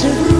to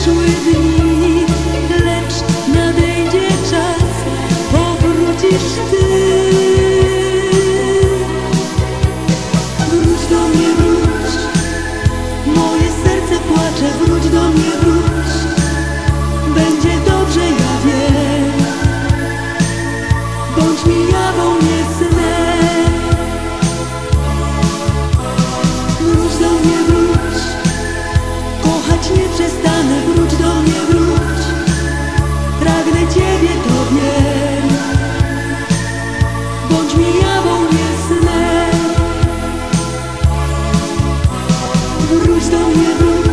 sweet. Rusta-me a